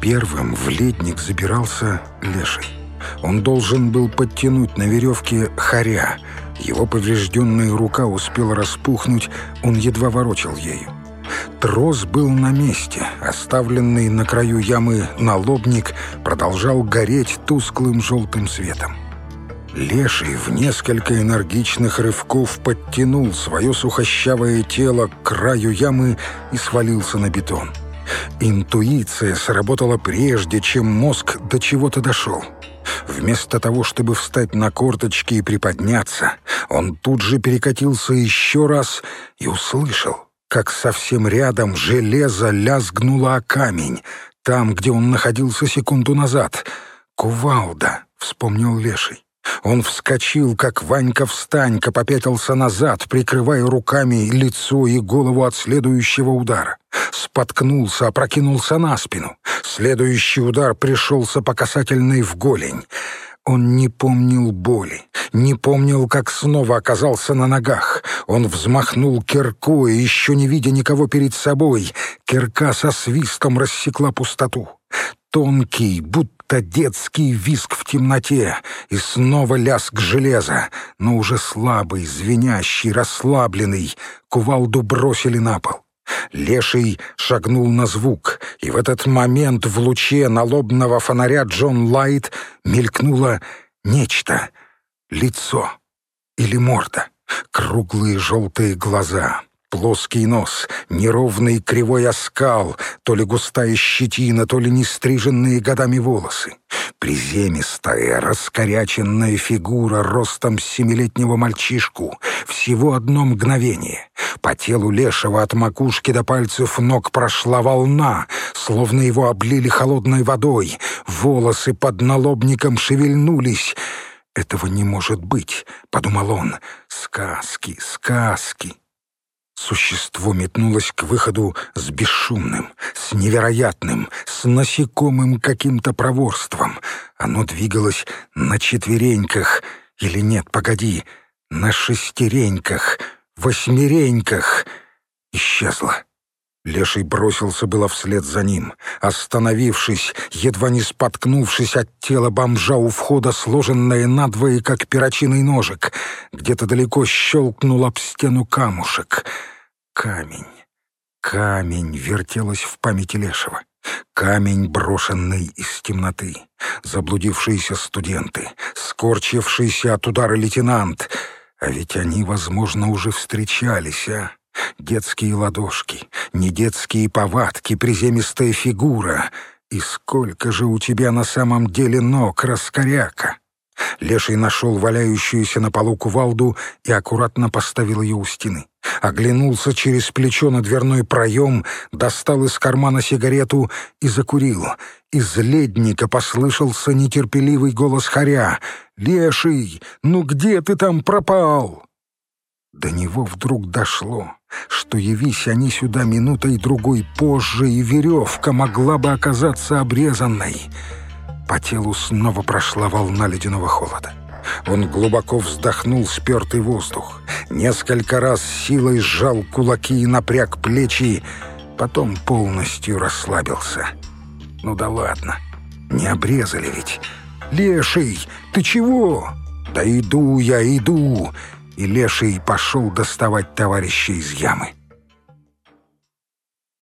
Первым в ледник забирался леший. Он должен был подтянуть на веревке хоря. Его поврежденная рука успела распухнуть, он едва ворочал ею. Трос был на месте, оставленный на краю ямы налобник продолжал гореть тусклым желтым светом. Леший в несколько энергичных рывков подтянул свое сухощавое тело к краю ямы и свалился на бетон. Интуиция сработала прежде, чем мозг до чего-то дошел. Вместо того, чтобы встать на корточки и приподняться, он тут же перекатился еще раз и услышал, как совсем рядом железо лязгнуло о камень, там, где он находился секунду назад. «Кувалда», — вспомнил Леший. Он вскочил, как Ванька-встанька, попятился назад, прикрывая руками лицо и голову от следующего удара. Споткнулся, опрокинулся на спину. Следующий удар пришелся по касательной в голень. Он не помнил боли, не помнил, как снова оказался на ногах. Он взмахнул киркой, еще не видя никого перед собой. Кирка со свистом рассекла пустоту. Тонкий, будто детский виск в темноте, и снова лязг железа, но уже слабый, звенящий, расслабленный. Кувалду бросили на пол. Леший шагнул на звук, и в этот момент в луче налобного фонаря Джон Лайт мелькнуло нечто — лицо или морда, круглые желтые глаза — Плоский нос, неровный кривой оскал, то ли густая щетина, то ли нестриженные годами волосы. Приземистая, раскоряченная фигура ростом семилетнего мальчишку. Всего одно мгновение. По телу Лешего от макушки до пальцев ног прошла волна, словно его облили холодной водой. Волосы под налобником шевельнулись. «Этого не может быть», — подумал он. «Сказки, сказки». Существо метнулось к выходу с бесшумным, с невероятным, с насекомым каким-то проворством. Оно двигалось на четвереньках, или нет, погоди, на шестереньках, восьмереньках. Исчезло. Леший бросился было вслед за ним. Остановившись, едва не споткнувшись от тела бомжа у входа, сложенное надвое, как перочинный ножик, где-то далеко щелкнул об стену камушек — камень. Камень вертелось в памяти Лешего. Камень, брошенный из темноты. Заблудившиеся студенты, скорчившийся от удара лейтенант. А ведь они, возможно, уже встречались, а? Детские ладошки, не детские повадки, приземистая фигура. И сколько же у тебя на самом деле ног, раскоряка? Леший нашел валяющуюся на полу кувалду и аккуратно поставил ее у стены оглянулся через плечо на дверной проем, достал из кармана сигарету и закурил. Из ледника послышался нетерпеливый голос хоря. «Леший, ну где ты там пропал?» До него вдруг дошло, что явись они сюда минутой другой позже, и веревка могла бы оказаться обрезанной. По телу снова прошла волна ледяного холода. Он глубоко вздохнул спертый воздух. Несколько раз силой сжал кулаки и напряг плечи, потом полностью расслабился. «Ну да ладно, не обрезали ведь. Леший, ты чего?» «Да иду я, иду!» И Леший пошел доставать товарища из ямы.